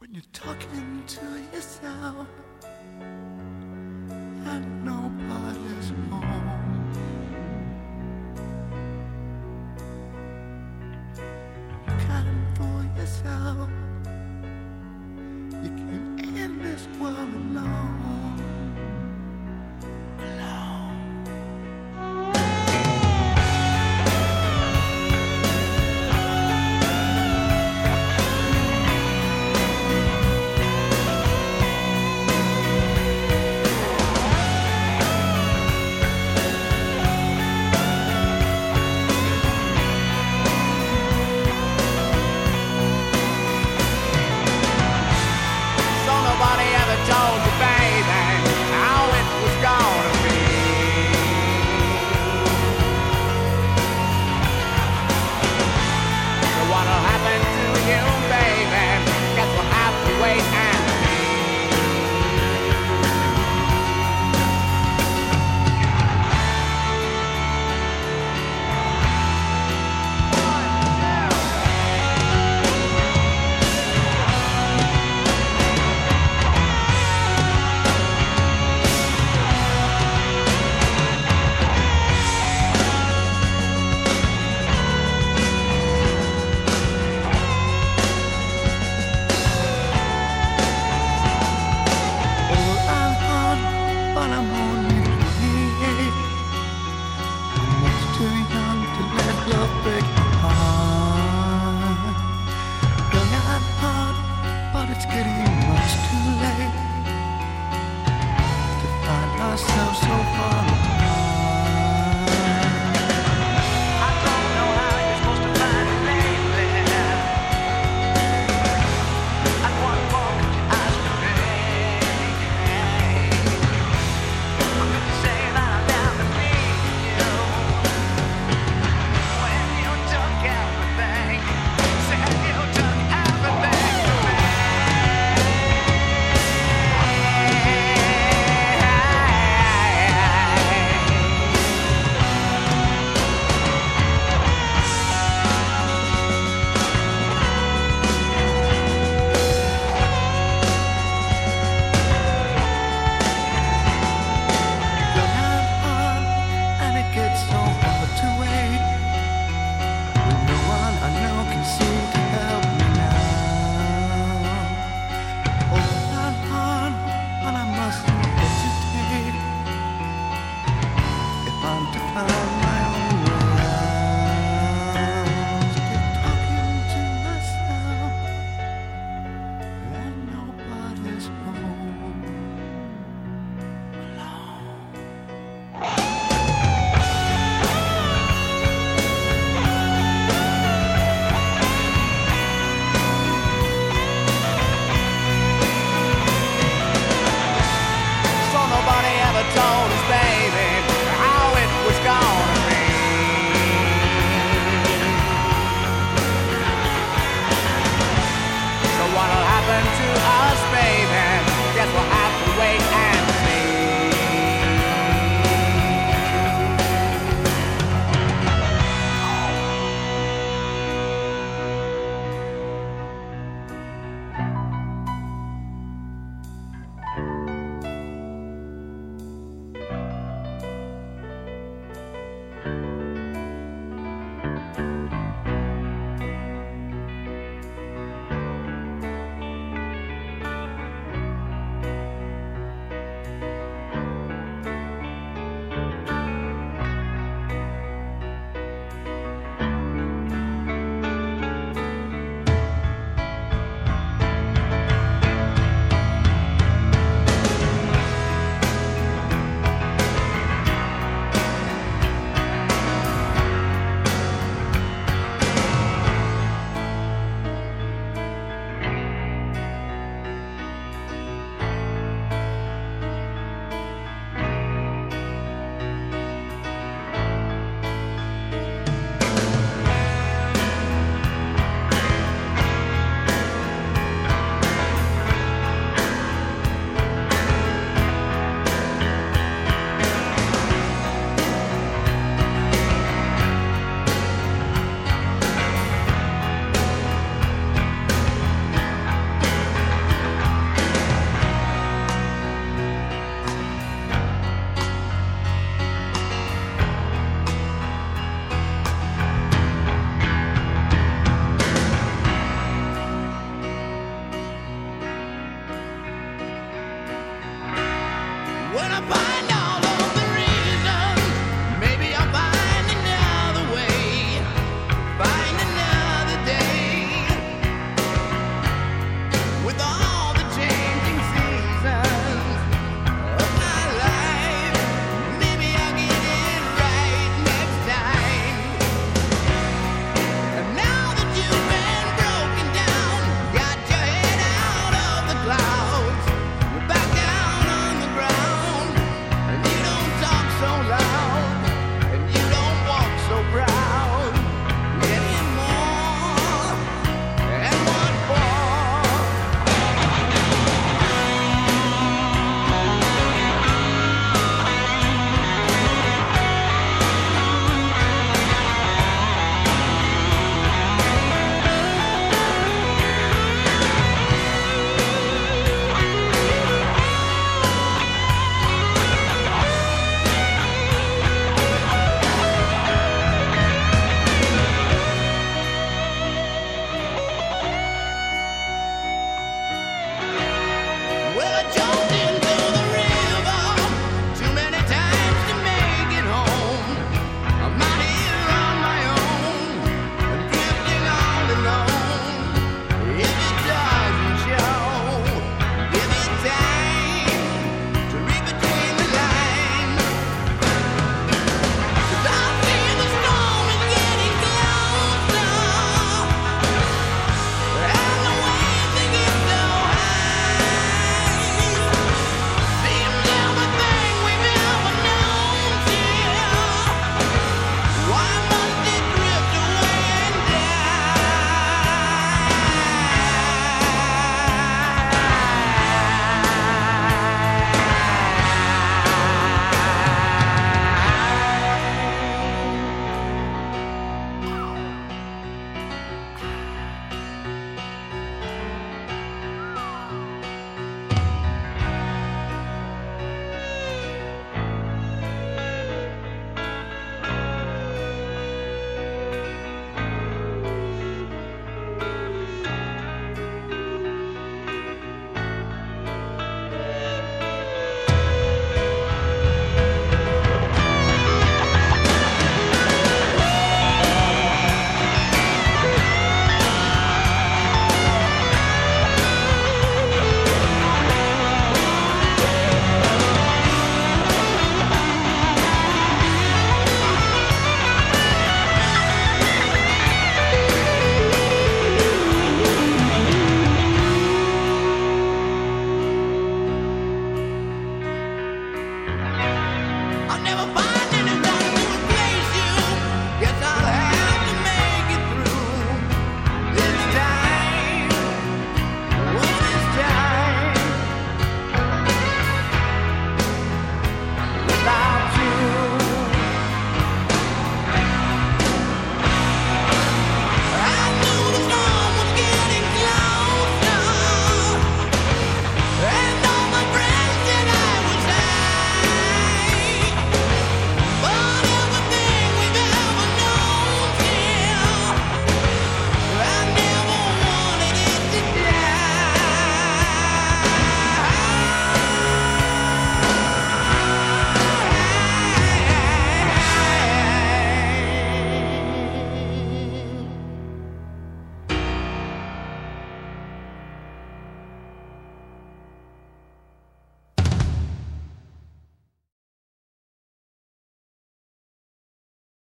when you're talking to yourself. And nobody it's getting much too late to find ourselves so